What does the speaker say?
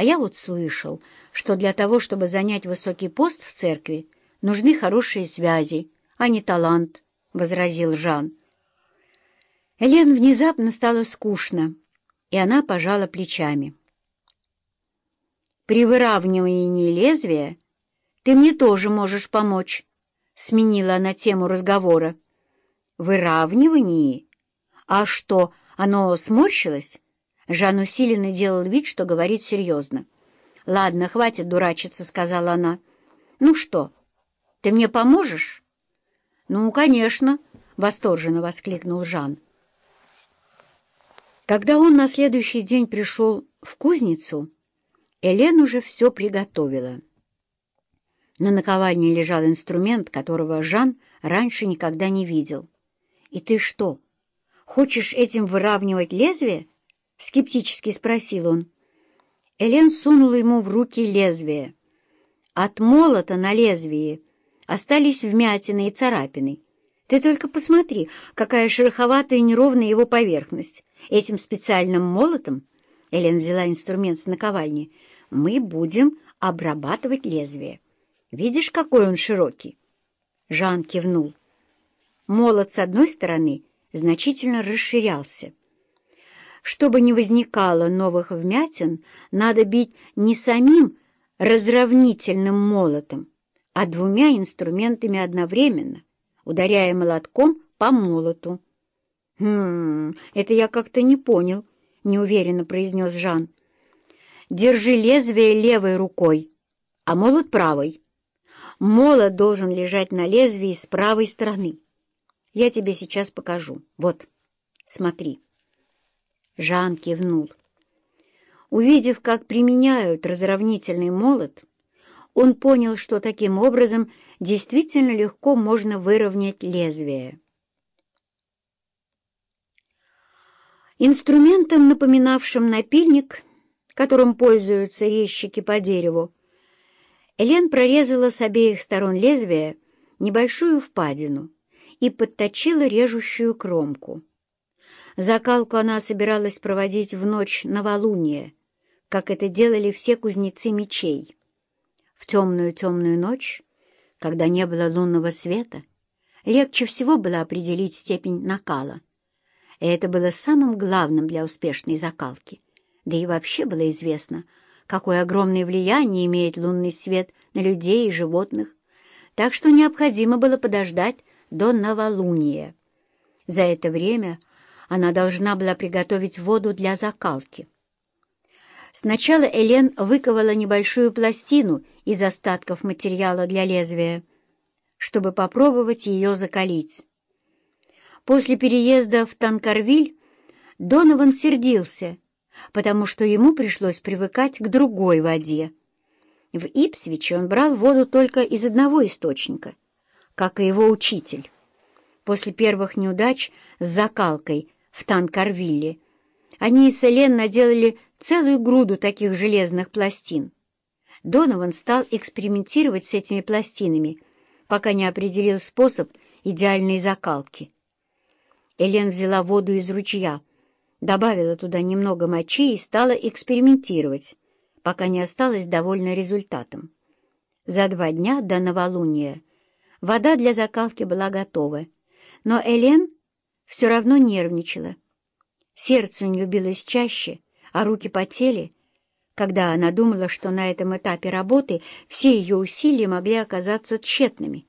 А я вот слышал, что для того, чтобы занять высокий пост в церкви, нужны хорошие связи, а не талант, — возразил Жан. Элен внезапно стало скучно, и она пожала плечами. «При выравнивании лезвия ты мне тоже можешь помочь», — сменила она тему разговора. «Выравнивании? А что, оно сморщилось?» Жан усиленно делал вид, что говорит серьезно. «Ладно, хватит дурачиться», — сказала она. «Ну что, ты мне поможешь?» «Ну, конечно», — восторженно воскликнул Жан. Когда он на следующий день пришел в кузницу, Элен уже все приготовила. На наковальне лежал инструмент, которого Жан раньше никогда не видел. «И ты что, хочешь этим выравнивать лезвие?» — скептически спросил он. Элен сунула ему в руки лезвие. От молота на лезвии остались вмятины и царапины. Ты только посмотри, какая шероховатая и неровная его поверхность. Этим специальным молотом, Элен взяла инструмент с наковальни, мы будем обрабатывать лезвие. Видишь, какой он широкий? Жан кивнул. Молот с одной стороны значительно расширялся. Чтобы не возникало новых вмятин, надо бить не самим разровнительным молотом, а двумя инструментами одновременно, ударяя молотком по молоту. «Хм, это я как-то не понял», — неуверенно произнес Жан. «Держи лезвие левой рукой, а молот правой. Молот должен лежать на лезвии с правой стороны. Я тебе сейчас покажу. Вот, смотри». Жан кивнул. Увидев, как применяют разровнительный молот, он понял, что таким образом действительно легко можно выровнять лезвие. Инструментом, напоминавшим напильник, которым пользуются резчики по дереву, Элен прорезала с обеих сторон лезвия небольшую впадину и подточила режущую кромку. Закалку она собиралась проводить в ночь новолуния, как это делали все кузнецы мечей. В темную-темную ночь, когда не было лунного света, легче всего было определить степень накала — и это было самым главным для успешной закалки. Да и вообще было известно, какое огромное влияние имеет лунный свет на людей и животных, так что необходимо было подождать до новолуния. За это время она должна была приготовить воду для закалки. Сначала Элен выковала небольшую пластину из остатков материала для лезвия, чтобы попробовать ее закалить. После переезда в Танкарвиль Донован сердился, потому что ему пришлось привыкать к другой воде. В Ипсвиче он брал воду только из одного источника, как и его учитель. После первых неудач с закалкой в Танкарвилле они с Элен наделали целую груду таких железных пластин. Донован стал экспериментировать с этими пластинами, пока не определил способ идеальной закалки. Элен взяла воду из ручья, добавила туда немного мочи и стала экспериментировать, пока не осталась довольна результатом. За два дня до новолуния вода для закалки была готова, но Элен все равно нервничала. Сердце у нее билось чаще, а руки потели, когда она думала, что на этом этапе работы все ее усилия могли оказаться тщетными.